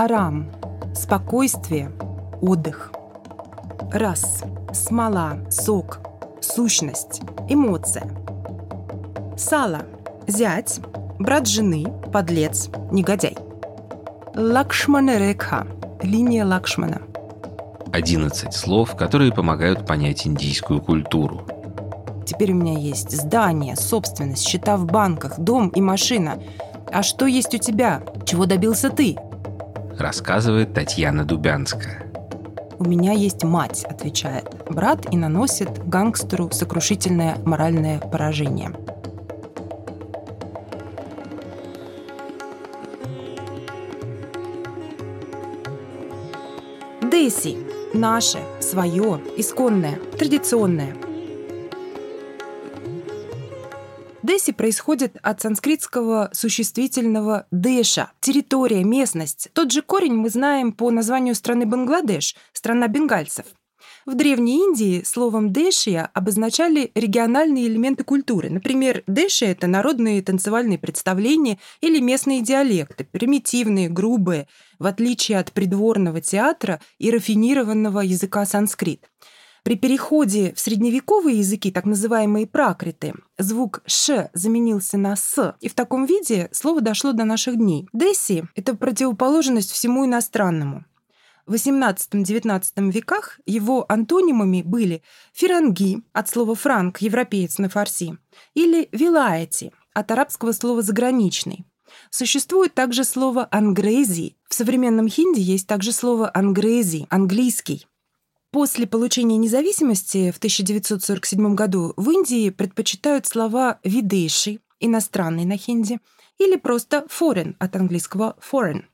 Арам – спокойствие, отдых. Раз – смола, сок, сущность, эмоция. Сала – зять, брат жены, подлец, негодяй. Лакшмана Рекха – линия Лакшмана. 11 слов, которые помогают понять индийскую культуру. Теперь у меня есть здание, собственность, счета в банках, дом и машина. А что есть у тебя? Чего добился ты? Рассказывает Татьяна Дубянская. «У меня есть мать», — отвечает брат и наносит гангстеру сокрушительное моральное поражение. Деси – наше, свое, исконное, традиционное – Деси происходит от санскритского существительного «деша» — территория, местность. Тот же корень мы знаем по названию страны Бангладеш — страна бенгальцев. В Древней Индии словом «дэшия» обозначали региональные элементы культуры. Например, дэши — это народные танцевальные представления или местные диалекты, примитивные, грубые, в отличие от придворного театра и рафинированного языка санскрит. При переходе в средневековые языки, так называемые пракриты, звук «ш» заменился на «с», и в таком виде слово дошло до наших дней. Десси — это противоположность всему иностранному. В XVIII-XIX веках его антонимами были фиранги от слова «франк» — европеец на фарси, или вилаети от арабского слова «заграничный». Существует также слово «ангрези». В современном хинди есть также слово «ангрези» — английский. После получения независимости в 1947 году в Индии предпочитают слова «видейший» — иностранный на хинди, или просто «foreign» от английского «foreign».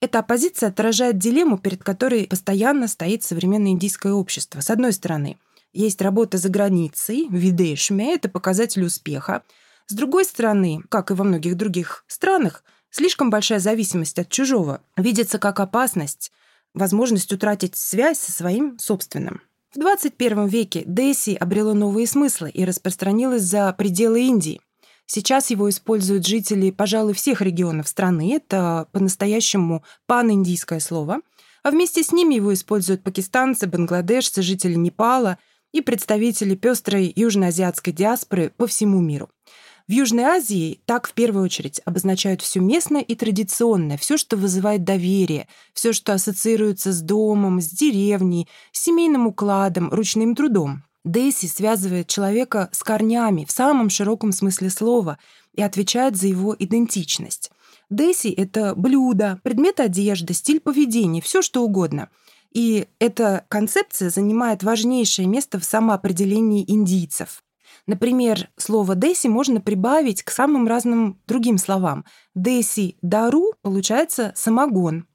Эта оппозиция отражает дилемму, перед которой постоянно стоит современное индийское общество. С одной стороны, есть работа за границей, видейшме — это показатель успеха. С другой стороны, как и во многих других странах, слишком большая зависимость от чужого видится как опасность, возможность утратить связь со своим собственным. В 21 веке Дэси обрело новые смыслы и распространилось за пределы Индии. Сейчас его используют жители, пожалуй, всех регионов страны. Это по-настоящему пан-индийское слово. А вместе с ними его используют пакистанцы, бангладешцы, жители Непала и представители пестрой южноазиатской диаспоры по всему миру. В Южной Азии так в первую очередь обозначают все местное и традиционное, все, что вызывает доверие, все, что ассоциируется с домом, с деревней, с семейным укладом, ручным трудом. Дейси связывает человека с корнями в самом широком смысле слова и отвечает за его идентичность. Дейси — это блюдо, предмет одежды, стиль поведения, все что угодно. И эта концепция занимает важнейшее место в самоопределении индийцев. Например, слово «деси» можно прибавить к самым разным другим словам. «Деси дару» получается «самогон».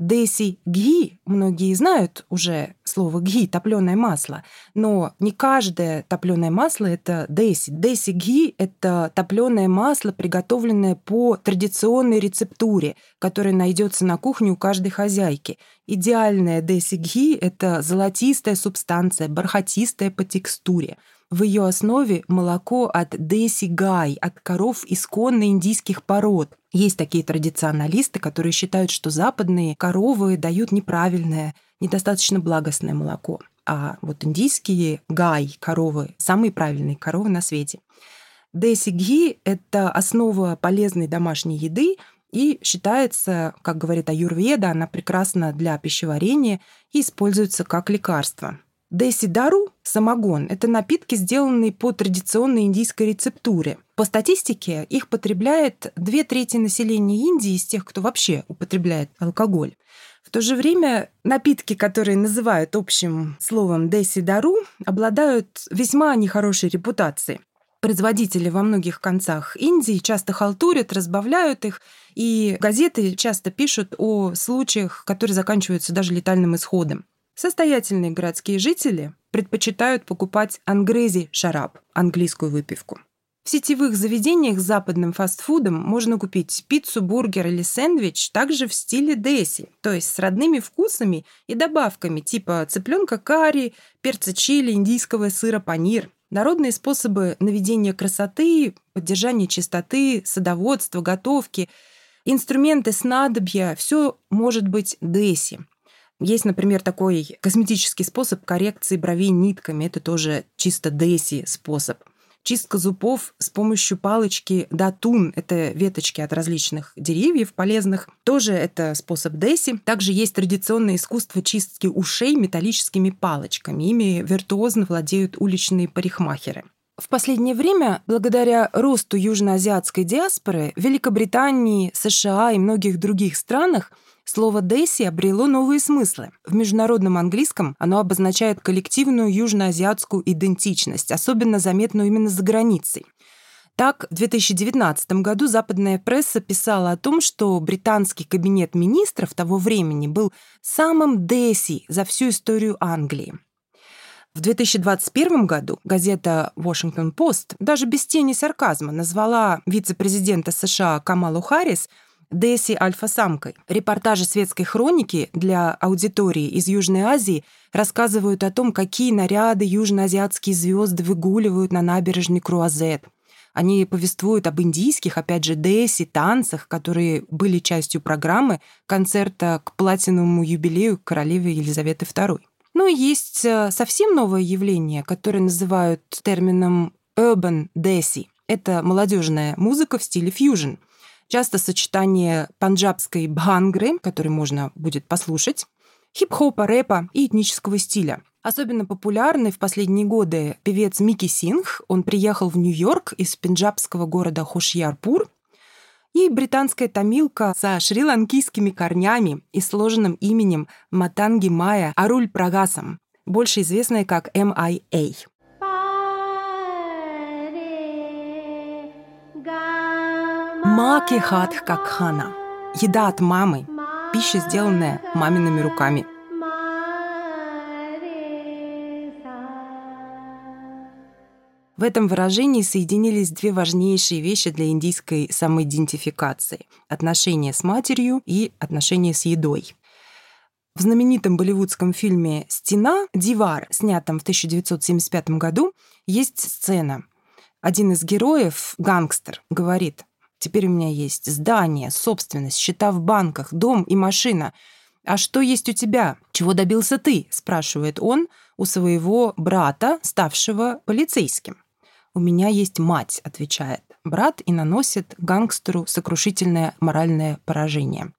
Деси гhi, многие знают уже слово гhi, топленое масло, но не каждое топленое масло это деси. Деси гhi это топленое масло, приготовленное по традиционной рецептуре, которая найдется на кухне у каждой хозяйки. Идеальная деси гhi это золотистая субстанция, бархатистая по текстуре. В ее основе молоко от Деси Гай, от коров исконно индийских пород. Есть такие традиционалисты, которые считают, что западные коровы дают неправильное, недостаточно благостное молоко. А вот индийские гай коровы – самые правильные коровы на свете. Деси Ги – это основа полезной домашней еды, и считается, как говорит аюрведа, она прекрасна для пищеварения и используется как лекарство. Деси-дару – самогон. Это напитки, сделанные по традиционной индийской рецептуре. По статистике, их потребляет две трети населения Индии из тех, кто вообще употребляет алкоголь. В то же время напитки, которые называют общим словом деси-дару, обладают весьма нехорошей репутацией. Производители во многих концах Индии часто халтурят, разбавляют их, и газеты часто пишут о случаях, которые заканчиваются даже летальным исходом. Состоятельные городские жители предпочитают покупать ангрези шараб, английскую выпивку. В сетевых заведениях с западным фастфудом можно купить пиццу, бургер или сэндвич также в стиле деси, то есть с родными вкусами и добавками типа цыпленка карри, перца чили, индийского сыра панир. Народные способы наведения красоты, поддержания чистоты, садоводства, готовки – Инструменты, снадобья, все может быть деси. Есть, например, такой косметический способ коррекции бровей нитками. Это тоже чисто деси способ. Чистка зубов с помощью палочки датун, это веточки от различных деревьев полезных, тоже это способ деси. Также есть традиционное искусство чистки ушей металлическими палочками. Ими виртуозно владеют уличные парикмахеры. В последнее время, благодаря росту южноазиатской диаспоры, Великобритании, США и многих других странах Слово «деси» обрело новые смыслы. В международном английском оно обозначает коллективную южноазиатскую идентичность, особенно заметную именно за границей. Так, в 2019 году западная пресса писала о том, что британский кабинет министров того времени был самым деси за всю историю Англии. В 2021 году газета Washington Post даже без тени сарказма назвала вице-президента США Камалу Харрис Деси альфа-самкой. Репортажи светской хроники для аудитории из Южной Азии рассказывают о том, какие наряды южноазиатские звезды выгуливают на набережной Круазет. Они повествуют об индийских, опять же, Деси, танцах, которые были частью программы концерта к платиновому юбилею королевы Елизаветы II. Ну и есть э, совсем новое явление, которое называют термином urban desi. Это молодежная музыка в стиле фьюжн – часто сочетание панджабской бхангры, который можно будет послушать, хип-хопа, рэпа и этнического стиля. Особенно популярный в последние годы певец Микки Сингх. Он приехал в Нью-Йорк из пенджабского города Хошьярпур. И британская тамилка со шри-ланкийскими корнями и сложенным именем Матанги Майя Аруль Прагасом, больше известная как MIA. Маки хат как хана. Еда от мамы. Пища, сделанная мамиными руками. В этом выражении соединились две важнейшие вещи для индийской самоидентификации – отношения с матерью и отношения с едой. В знаменитом болливудском фильме «Стена» «Дивар», снятом в 1975 году, есть сцена. Один из героев, гангстер, говорит Теперь у меня есть здание, собственность, счета в банках, дом и машина. А что есть у тебя? Чего добился ты? спрашивает он у своего брата, ставшего полицейским. У меня есть мать, отвечает брат и наносит гангстеру сокрушительное моральное поражение.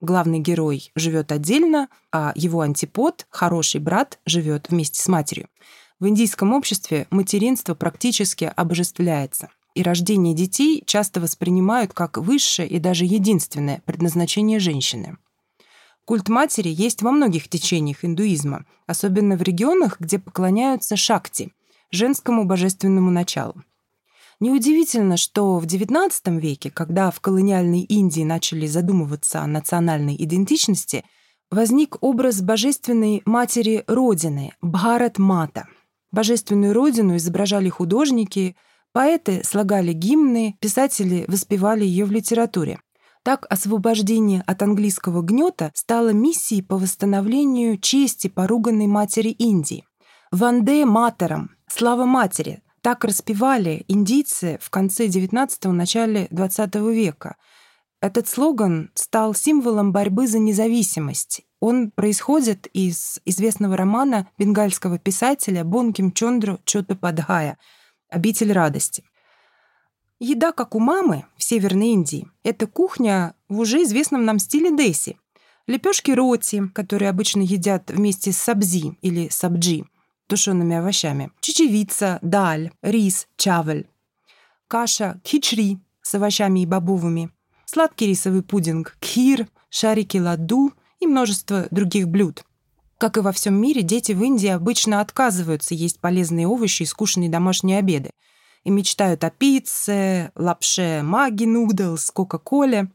Главный герой живет отдельно, а его антипод, хороший брат, живет вместе с матерью. В индийском обществе материнство практически обожествляется и рождение детей часто воспринимают как высшее и даже единственное предназначение женщины. Культ матери есть во многих течениях индуизма, особенно в регионах, где поклоняются шакти, женскому божественному началу. Неудивительно, что в XIX веке, когда в колониальной Индии начали задумываться о национальной идентичности, возник образ божественной матери Родины – Бхарат-мата. Божественную Родину изображали художники – Поэты слагали гимны, писатели воспевали ее в литературе. Так освобождение от английского гнета стало миссией по восстановлению чести поруганной матери Индии. «Ванде матером» — «Слава матери» — так распевали индийцы в конце XIX – начале XX века. Этот слоган стал символом борьбы за независимость. Он происходит из известного романа бенгальского писателя Бонким Чондру Чотападхая – обитель радости. Еда, как у мамы в Северной Индии, это кухня в уже известном нам стиле деси. Лепешки роти, которые обычно едят вместе с сабзи или сабджи, тушеными овощами. Чечевица, даль, рис, чавель. Каша кичри с овощами и бобовыми. Сладкий рисовый пудинг, кхир, шарики ладу и множество других блюд. Как и во всем мире, дети в Индии обычно отказываются есть полезные овощи и скучные домашние обеды и мечтают о пицце, лапше маги, нудлс, кока-коле.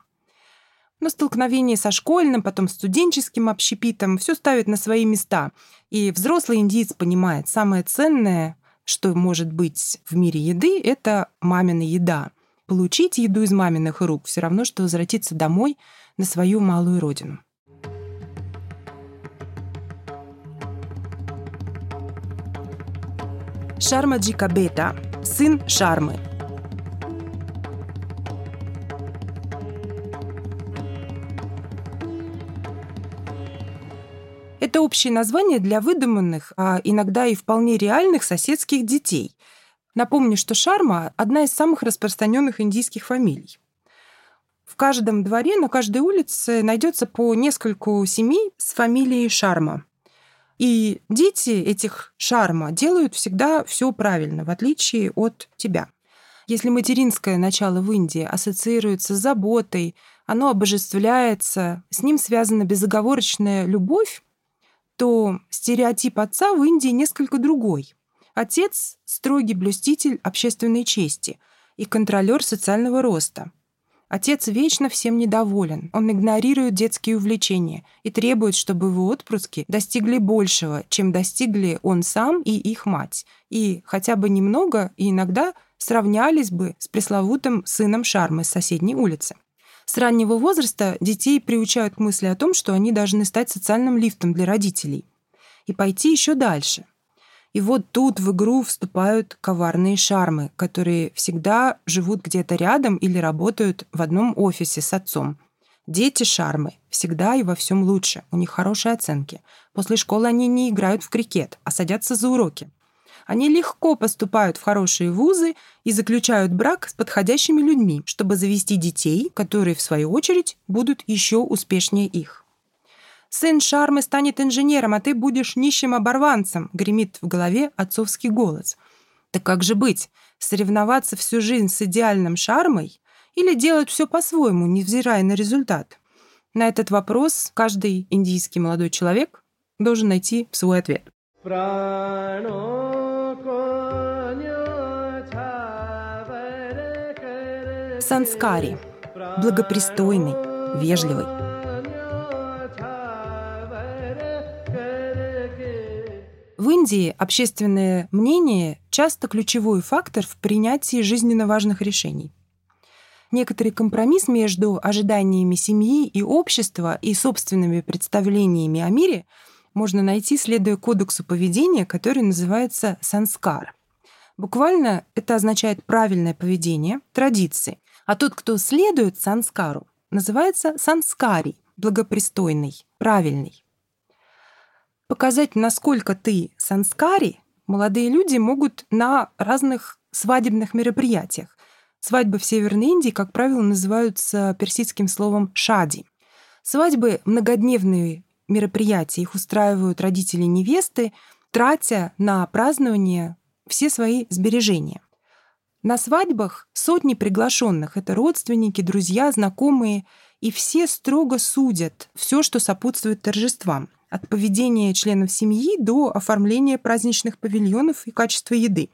Но столкновение со школьным, потом студенческим общепитом все ставит на свои места. И взрослый индиец понимает, самое ценное, что может быть в мире еды, это мамина еда. Получить еду из маминых рук все равно, что возвратиться домой на свою малую родину. Шармаджи Кабета, сын Шармы. Это общее название для выдуманных, а иногда и вполне реальных соседских детей. Напомню, что Шарма – одна из самых распространенных индийских фамилий. В каждом дворе, на каждой улице найдется по нескольку семей с фамилией Шарма. И дети этих Шарма делают всегда все правильно, в отличие от тебя. Если материнское начало в Индии ассоциируется с заботой, оно обожествляется, с ним связана безоговорочная любовь, то стереотип отца в Индии несколько другой. Отец — строгий блюститель общественной чести и контролер социального роста. Отец вечно всем недоволен, он игнорирует детские увлечения и требует, чтобы его отпрыски достигли большего, чем достигли он сам и их мать, и хотя бы немного, и иногда сравнялись бы с пресловутым сыном Шармы с соседней улицы. С раннего возраста детей приучают к мысли о том, что они должны стать социальным лифтом для родителей и пойти еще дальше. И вот тут в игру вступают коварные шармы, которые всегда живут где-то рядом или работают в одном офисе с отцом. Дети шармы всегда и во всем лучше, у них хорошие оценки. После школы они не играют в крикет, а садятся за уроки. Они легко поступают в хорошие вузы и заключают брак с подходящими людьми, чтобы завести детей, которые, в свою очередь, будут еще успешнее их. «Сын Шармы станет инженером, а ты будешь нищим оборванцем», — гремит в голове отцовский голос. Так как же быть? Соревноваться всю жизнь с идеальным Шармой или делать все по-своему, невзирая на результат? На этот вопрос каждый индийский молодой человек должен найти свой ответ. Санскари. Благопристойный, вежливый. В Индии общественное мнение часто ключевой фактор в принятии жизненно важных решений. Некоторый компромисс между ожиданиями семьи и общества и собственными представлениями о мире можно найти, следуя кодексу поведения, который называется санскар. Буквально это означает правильное поведение, традиции. А тот, кто следует санскару, называется санскари, благопристойный, правильный. Показать, насколько ты санскари, молодые люди могут на разных свадебных мероприятиях. Свадьбы в Северной Индии, как правило, называются персидским словом «шади». Свадьбы — многодневные мероприятия, их устраивают родители невесты, тратя на празднование все свои сбережения. На свадьбах сотни приглашенных. Это родственники, друзья, знакомые. И все строго судят все, что сопутствует торжествам. От поведения членов семьи до оформления праздничных павильонов и качества еды.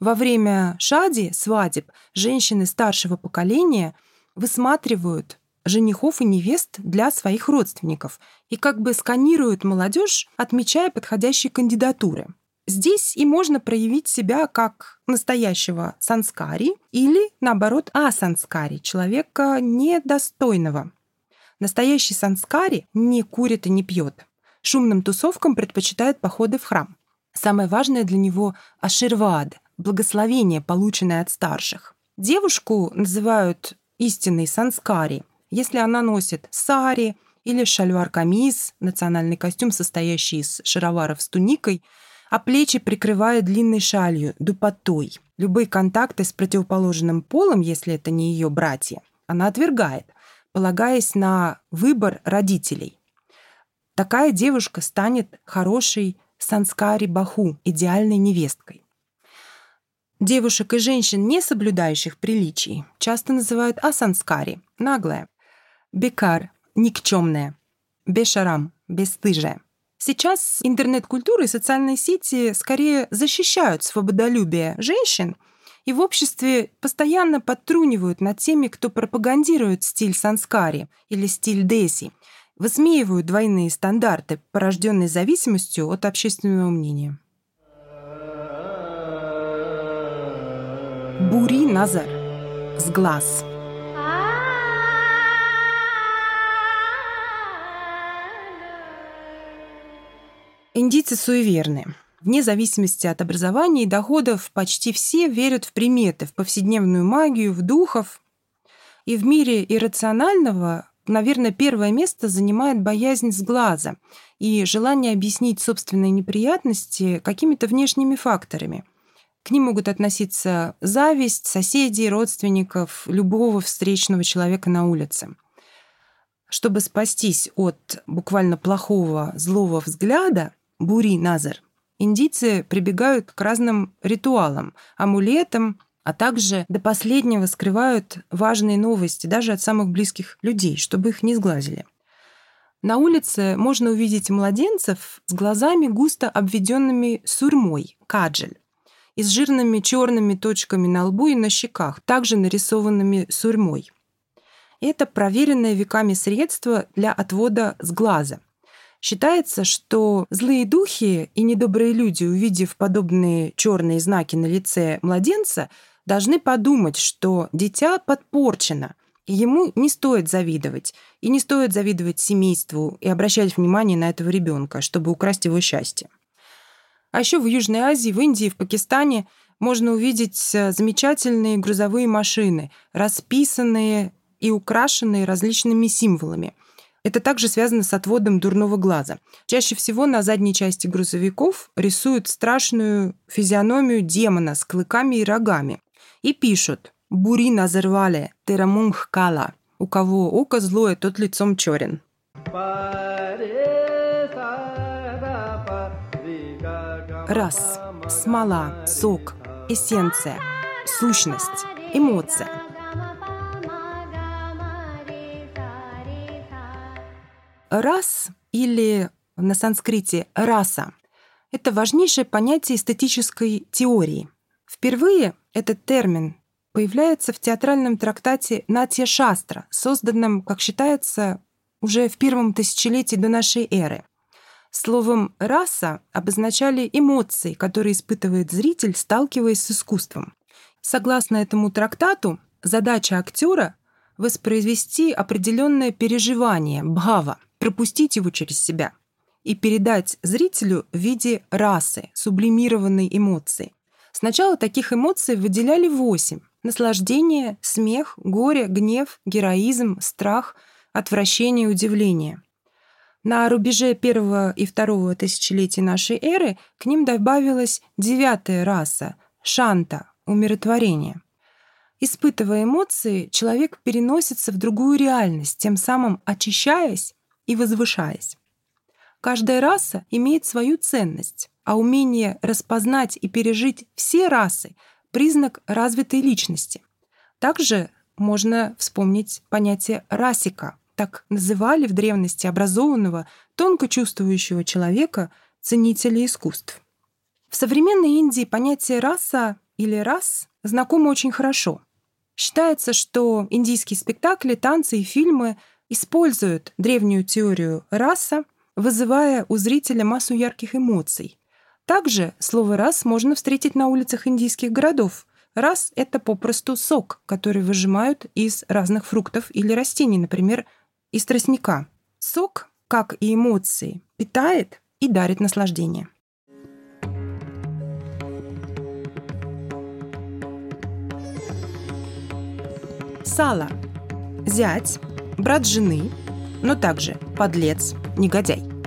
Во время шади, свадеб, женщины старшего поколения высматривают женихов и невест для своих родственников и как бы сканируют молодежь, отмечая подходящие кандидатуры. Здесь и можно проявить себя как настоящего санскари или, наоборот, асанскари, человека недостойного. Настоящий санскари не курит и не пьет. Шумным тусовкам предпочитает походы в храм. Самое важное для него – аширвад – благословение, полученное от старших. Девушку называют истинной санскари, если она носит сари или шальвар-камис, национальный костюм, состоящий из шароваров с туникой – а плечи прикрывает длинной шалью, дупотой. Любые контакты с противоположным полом, если это не ее братья, она отвергает, полагаясь на выбор родителей. Такая девушка станет хорошей санскари баху, идеальной невесткой. Девушек и женщин, не соблюдающих приличий, часто называют асанскари, наглая, бекар, никчемная, бешарам, бесстыжая. Сейчас интернет-культура и социальные сети скорее защищают свободолюбие женщин, и в обществе постоянно подтрунивают над теми, кто пропагандирует стиль санскари или стиль деси, высмеивают двойные стандарты, порожденные зависимостью от общественного мнения. Бури Назар. С глаз. Индийцы суеверны. Вне зависимости от образования и доходов почти все верят в приметы, в повседневную магию, в духов. И в мире иррационального наверное, первое место занимает боязнь с глаза и желание объяснить собственные неприятности какими-то внешними факторами. К ним могут относиться зависть соседей, родственников, любого встречного человека на улице. Чтобы спастись от буквально плохого, злого взгляда, бури назар, индийцы прибегают к разным ритуалам, амулетам, а также до последнего скрывают важные новости даже от самых близких людей, чтобы их не сглазили. На улице можно увидеть младенцев с глазами густо обведенными сурьмой, каджель, и с жирными черными точками на лбу и на щеках, также нарисованными сурьмой. Это проверенное веками средство для отвода с глаза. Считается, что злые духи и недобрые люди, увидев подобные черные знаки на лице младенца, должны подумать, что дитя подпорчено, и ему не стоит завидовать. И не стоит завидовать семейству и обращать внимание на этого ребенка, чтобы украсть его счастье. А еще в Южной Азии, в Индии, в Пакистане можно увидеть э, замечательные грузовые машины, расписанные и украшенные различными символами. Это также связано с отводом дурного глаза. Чаще всего на задней части грузовиков рисуют страшную физиономию демона с клыками и рогами и пишут «Бури назервале, терамунг кала». У кого око злое, тот лицом черен. Раз. Смола, сок, эссенция, сущность, эмоция. Раз или на санскрите раса – это важнейшее понятие эстетической теории. Впервые этот термин появляется в театральном трактате Натья Шастра, созданном, как считается, уже в первом тысячелетии до нашей эры. Словом «раса» обозначали эмоции, которые испытывает зритель, сталкиваясь с искусством. Согласно этому трактату, задача актера — воспроизвести определенное переживание, бхава, пропустить его через себя и передать зрителю в виде расы, сублимированной эмоции. Сначала таких эмоций выделяли восемь. Наслаждение, смех, горе, гнев, героизм, страх, отвращение и удивление. На рубеже первого и второго тысячелетий нашей эры к ним добавилась девятая раса – шанта – умиротворение. Испытывая эмоции, человек переносится в другую реальность, тем самым очищаясь и возвышаясь. Каждая раса имеет свою ценность а умение распознать и пережить все расы — признак развитой личности. Также можно вспомнить понятие расика. Так называли в древности образованного, тонко чувствующего человека, ценителя искусств. В современной Индии понятие раса или рас знакомо очень хорошо. Считается, что индийские спектакли, танцы и фильмы используют древнюю теорию раса, вызывая у зрителя массу ярких эмоций, также слово «раз» можно встретить на улицах индийских городов. «Раз» — это попросту сок, который выжимают из разных фруктов или растений, например, из тростника. Сок, как и эмоции, питает и дарит наслаждение. Сало. Зять, брат жены, но также подлец, негодяй.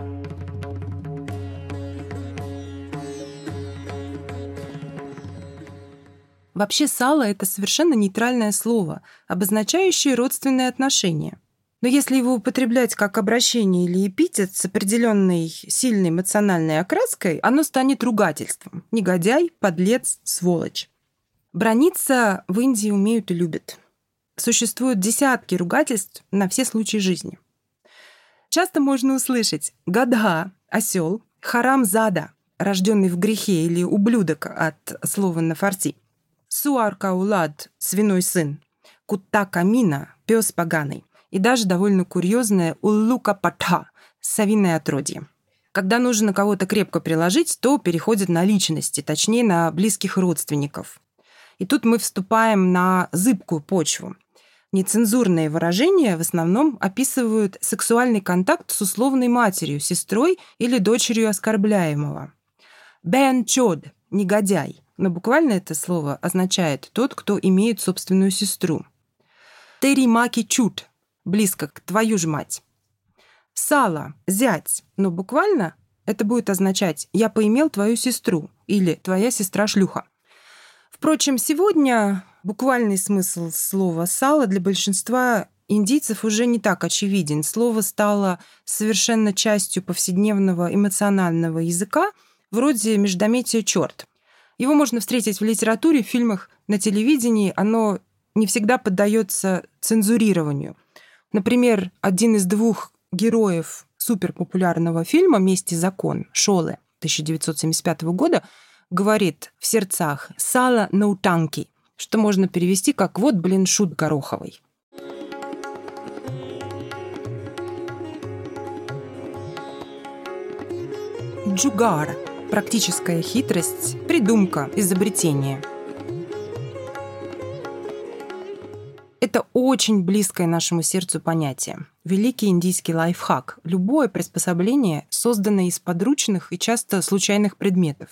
Вообще сало — это совершенно нейтральное слово, обозначающее родственные отношения. Но если его употреблять как обращение или эпитет с определенной сильной эмоциональной окраской, оно станет ругательством. Негодяй, подлец, сволочь. Брониться в Индии умеют и любят. Существуют десятки ругательств на все случаи жизни. Часто можно услышать «гадха» — осел, «харам зада» — рожденный в грехе или ублюдок от слова на фарси. Суаркаулад, свиной сын, Кутта Камина, пес поганый, и даже довольно курьезное Уллука Патха, совиное отродье. Когда нужно кого-то крепко приложить, то переходит на личности, точнее на близких родственников. И тут мы вступаем на зыбкую почву. Нецензурные выражения в основном описывают сексуальный контакт с условной матерью, сестрой или дочерью оскорбляемого. Бен чод – негодяй но буквально это слово означает «тот, кто имеет собственную сестру». Терри Маки Чут близко к твою ж мать. Сало, зять, но буквально это будет означать «я поимел твою сестру» или «твоя сестра шлюха». Впрочем, сегодня буквальный смысл слова «сало» для большинства индийцев уже не так очевиден. Слово стало совершенно частью повседневного эмоционального языка, вроде междометия «черт». Его можно встретить в литературе, в фильмах, на телевидении. Оно не всегда поддается цензурированию. Например, один из двух героев суперпопулярного фильма «Месть закон» Шолы 1975 года говорит в сердцах «сало на утанки», что можно перевести как «вот, блин, шут Гороховый». Джугар – практическая хитрость, придумка, изобретение. Это очень близкое нашему сердцу понятие. Великий индийский лайфхак – любое приспособление, созданное из подручных и часто случайных предметов.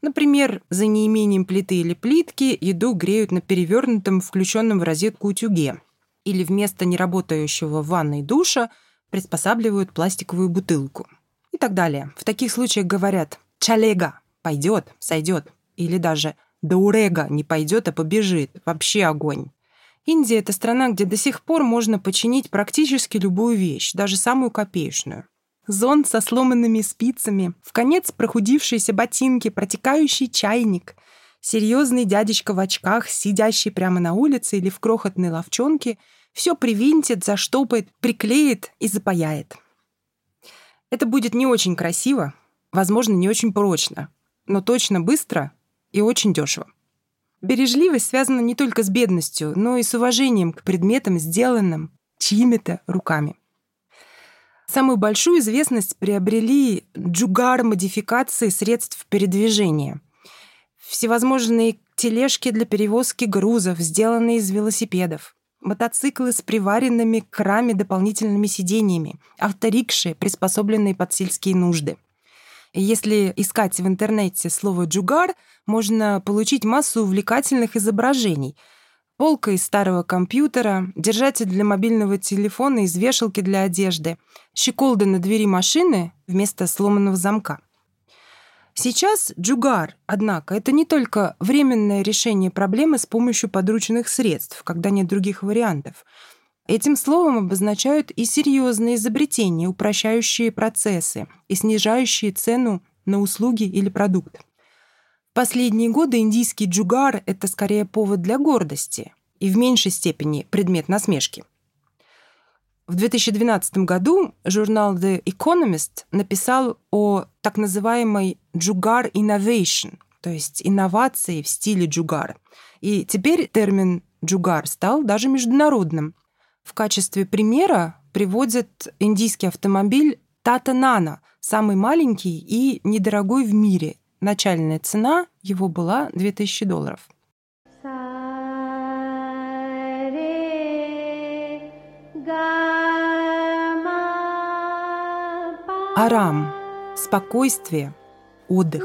Например, за неимением плиты или плитки еду греют на перевернутом, включенном в розетку утюге. Или вместо неработающего ванной душа приспосабливают пластиковую бутылку – и так далее. В таких случаях говорят «чалега» — пойдет, сойдет. Или даже «даурега» — не пойдет, а побежит. Вообще огонь. Индия — это страна, где до сих пор можно починить практически любую вещь, даже самую копеечную. Зонт со сломанными спицами, в конец прохудившиеся ботинки, протекающий чайник, серьезный дядечка в очках, сидящий прямо на улице или в крохотной ловчонке, все привинтит, заштопает, приклеит и запаяет. Это будет не очень красиво, возможно, не очень прочно, но точно быстро и очень дешево. Бережливость связана не только с бедностью, но и с уважением к предметам, сделанным чьими-то руками. Самую большую известность приобрели джугар-модификации средств передвижения. Всевозможные тележки для перевозки грузов, сделанные из велосипедов, мотоциклы с приваренными к раме дополнительными сиденьями, авторикши, приспособленные под сельские нужды. Если искать в интернете слово «джугар», можно получить массу увлекательных изображений. Полка из старого компьютера, держатель для мобильного телефона из вешалки для одежды, щеколда на двери машины вместо сломанного замка — Сейчас джугар, однако, это не только временное решение проблемы с помощью подручных средств, когда нет других вариантов. Этим словом обозначают и серьезные изобретения, упрощающие процессы и снижающие цену на услуги или продукт. В последние годы индийский джугар — это скорее повод для гордости и в меньшей степени предмет насмешки. В 2012 году журнал The Economist написал о так называемой «Jugar Innovation», то есть инновации в стиле джугар. И теперь термин джугар стал даже международным. В качестве примера приводят индийский автомобиль Tata Nano, самый маленький и недорогой в мире. Начальная цена его была 2000 долларов. Арам – спокойствие, отдых.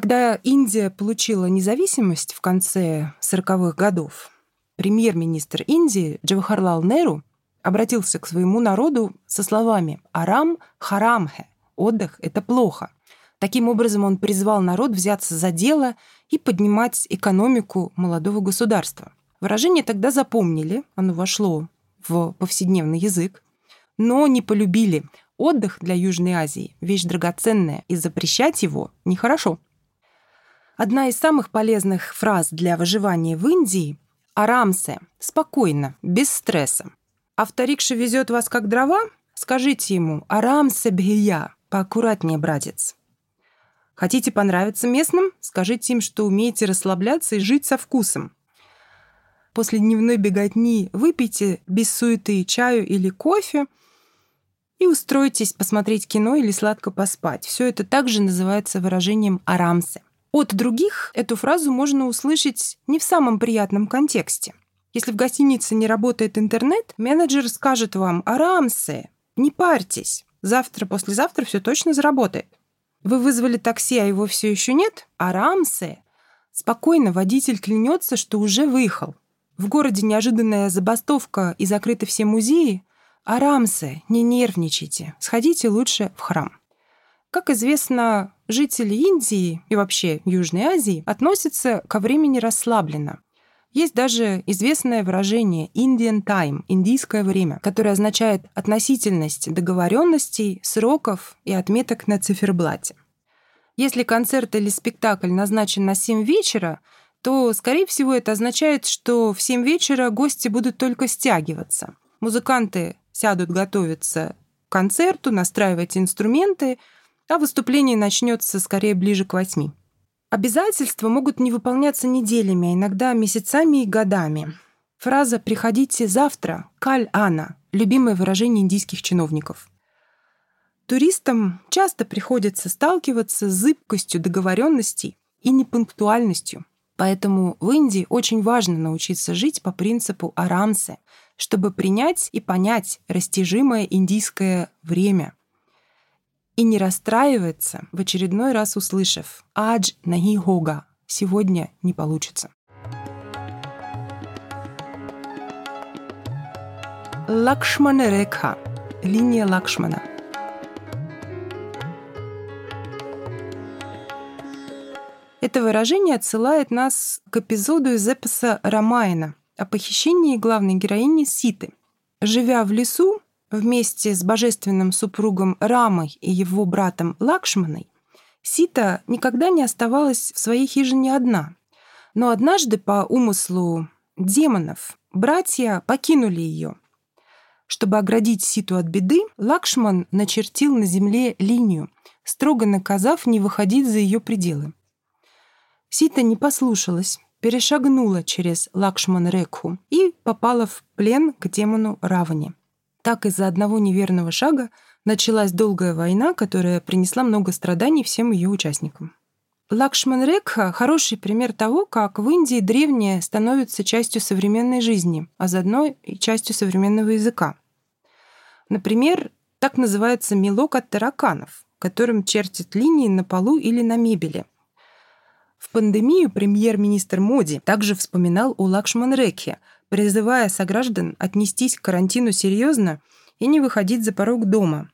Когда Индия получила независимость в конце 40-х годов, премьер-министр Индии Джавахарлал Неру обратился к своему народу со словами «Арам харамхе» – «Отдых – это плохо». Таким образом, он призвал народ взяться за дело и поднимать экономику молодого государства. Выражение тогда запомнили, оно вошло в повседневный язык, но не полюбили. Отдых для Южной Азии – вещь драгоценная, и запрещать его нехорошо. Одна из самых полезных фраз для выживания в Индии – «арамсе» – спокойно, без стресса. Авторикша везет вас как дрова? Скажите ему «арамсе бхия» – поаккуратнее, братец. Хотите понравиться местным? Скажите им, что умеете расслабляться и жить со вкусом после дневной беготни выпейте без суеты чаю или кофе и устройтесь посмотреть кино или сладко поспать. Все это также называется выражением «арамсе». От других эту фразу можно услышать не в самом приятном контексте. Если в гостинице не работает интернет, менеджер скажет вам «арамсе», не парьтесь, завтра-послезавтра все точно заработает. Вы вызвали такси, а его все еще нет? Арамсе. Спокойно водитель клянется, что уже выехал. В городе неожиданная забастовка и закрыты все музеи. Арамсе, не нервничайте. Сходите лучше в храм. Как известно, жители Индии и вообще Южной Азии относятся ко времени расслабленно. Есть даже известное выражение Indian time, индийское время, которое означает относительность договоренностей, сроков и отметок на циферблате. Если концерт или спектакль назначен на 7 вечера, то, скорее всего, это означает, что в 7 вечера гости будут только стягиваться. Музыканты сядут готовиться к концерту, настраивать инструменты, а выступление начнется скорее ближе к 8. Обязательства могут не выполняться неделями, а иногда месяцами и годами. Фраза «приходите завтра» — «каль ана» — любимое выражение индийских чиновников. Туристам часто приходится сталкиваться с зыбкостью договоренностей и непунктуальностью. Поэтому в Индии очень важно научиться жить по принципу арамсе, чтобы принять и понять растяжимое индийское время, и не расстраивается, в очередной раз услышав «Адж наги хога» — «сегодня не получится». Лакшмана Рекха — линия Лакшмана. Это выражение отсылает нас к эпизоду из эпоса Рамайна о похищении главной героини Ситы. Живя в лесу, вместе с божественным супругом Рамой и его братом Лакшманой, Сита никогда не оставалась в своей хижине одна. Но однажды по умыслу демонов братья покинули ее. Чтобы оградить Ситу от беды, Лакшман начертил на земле линию, строго наказав не выходить за ее пределы. Сита не послушалась, перешагнула через Лакшман-Рекху и попала в плен к демону Раване. Так из-за одного неверного шага началась долгая война, которая принесла много страданий всем ее участникам. Лакшман Рекха – хороший пример того, как в Индии древнее становится частью современной жизни, а заодно и частью современного языка. Например, так называется мелок от тараканов, которым чертят линии на полу или на мебели. В пандемию премьер-министр Моди также вспоминал о Лакшман Рекхе – призывая сограждан отнестись к карантину серьезно и не выходить за порог дома.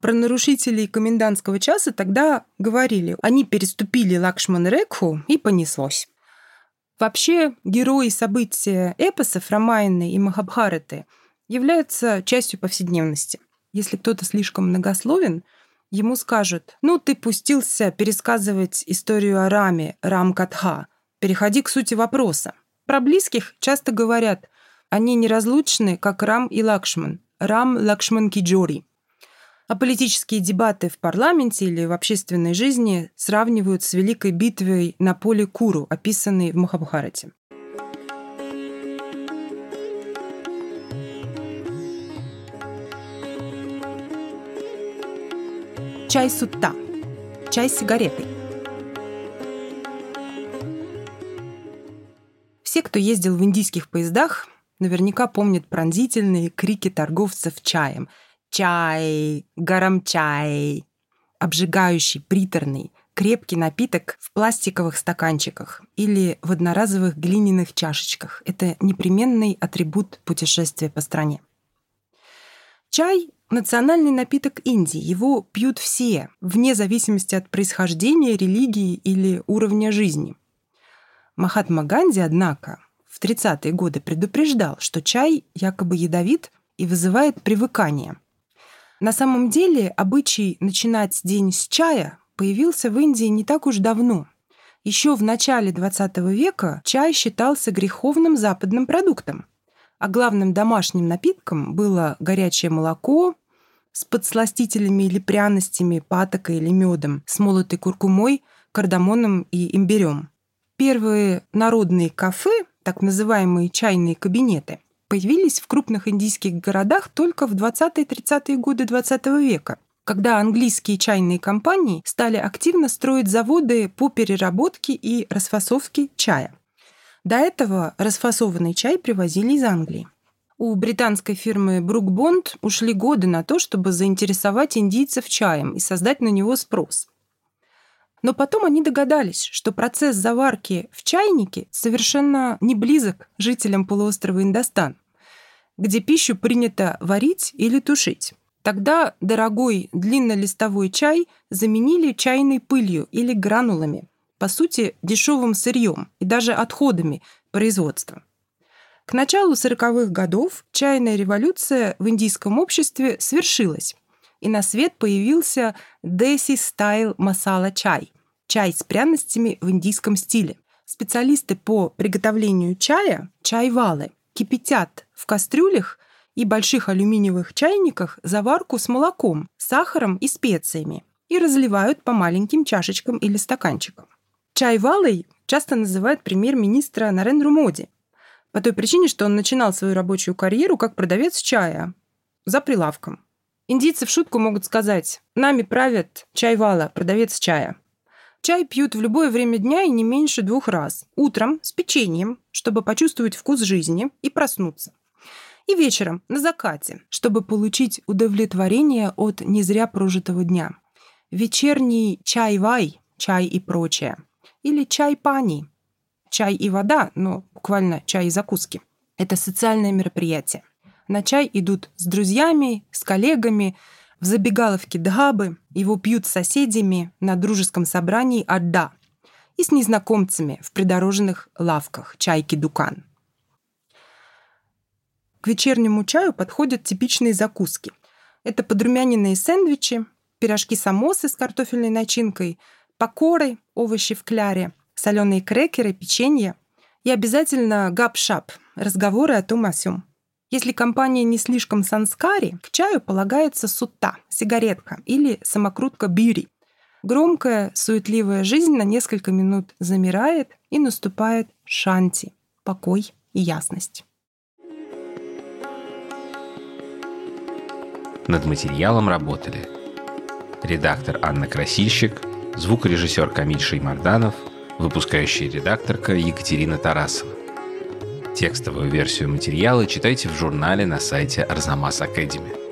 Про нарушителей комендантского часа тогда говорили, они переступили Лакшман-Рекху и понеслось. Вообще, герои события эпосов Рамайны и Махабхараты являются частью повседневности. Если кто-то слишком многословен, ему скажут, ну, ты пустился пересказывать историю о Раме, राम कथा, переходи к сути вопроса. Про близких часто говорят, они неразлучны, как Рам и Лакшман. राम लक्ष्मण की जोड़ी. А политические дебаты в парламенте или в общественной жизни сравнивают с великой битвой на поле Куру, описанной в Махабхарате. Чай сутта. Чай с сигаретой. Все, кто ездил в индийских поездах, наверняка помнят пронзительные крики торговцев чаем. «Чай! Гарам-чай!» Обжигающий, приторный, крепкий напиток в пластиковых стаканчиках или в одноразовых глиняных чашечках. Это непременный атрибут путешествия по стране. Чай – национальный напиток Индии. Его пьют все, вне зависимости от происхождения, религии или уровня жизни – Махатма Ганди, однако, в 30-е годы предупреждал, что чай якобы ядовит и вызывает привыкание. На самом деле обычай начинать день с чая появился в Индии не так уж давно. Еще в начале XX века чай считался греховным западным продуктом, а главным домашним напитком было горячее молоко с подсластителями или пряностями, патокой или медом, с молотой куркумой, кардамоном и имбирем. Первые народные кафе, так называемые чайные кабинеты, появились в крупных индийских городах только в 20-30-е годы XX -го века, когда английские чайные компании стали активно строить заводы по переработке и расфасовке чая. До этого расфасованный чай привозили из Англии. У британской фирмы Брук Бонд ушли годы на то, чтобы заинтересовать индийцев чаем и создать на него спрос. Но потом они догадались, что процесс заварки в чайнике совершенно не близок жителям полуострова Индостан, где пищу принято варить или тушить. Тогда дорогой длиннолистовой чай заменили чайной пылью или гранулами, по сути, дешевым сырьем и даже отходами производства. К началу 40-х годов чайная революция в индийском обществе свершилась, и на свет появился Desi Style Masala чай – чай с пряностями в индийском стиле. Специалисты по приготовлению чая, чайвалы, кипятят в кастрюлях и больших алюминиевых чайниках заварку с молоком, сахаром и специями и разливают по маленьким чашечкам или стаканчикам. Чай валой часто называют премьер-министра Нарендру Моди, по той причине, что он начинал свою рабочую карьеру как продавец чая за прилавком. Индийцы в шутку могут сказать «Нами правят чайвала, продавец чая». Чай пьют в любое время дня и не меньше двух раз. Утром с печеньем, чтобы почувствовать вкус жизни и проснуться. И вечером на закате, чтобы получить удовлетворение от незря прожитого дня. Вечерний чай-вай, чай и прочее. Или чай-пани, чай и вода, но буквально чай и закуски. Это социальное мероприятие. На чай идут с друзьями, с коллегами, в забегаловке Дгабы, его пьют с соседями на дружеском собрании Адда и с незнакомцами в придорожных лавках Чайки-Дукан. К вечернему чаю подходят типичные закуски. Это подрумяненные сэндвичи, пирожки-самосы с картофельной начинкой, покоры, овощи в кляре, соленые крекеры, печенье и обязательно гап-шап, разговоры о том о сём. Если компания не слишком санскари, к чаю полагается сутта, сигаретка или самокрутка бюри. Громкая, суетливая жизнь на несколько минут замирает и наступает шанти, покой и ясность. Над материалом работали редактор Анна Красильщик, звукорежиссер Камиль Шеймарданов – выпускающая редакторка Екатерина Тарасова. Текстовую версию материала читайте в журнале на сайте Арзамас Академи.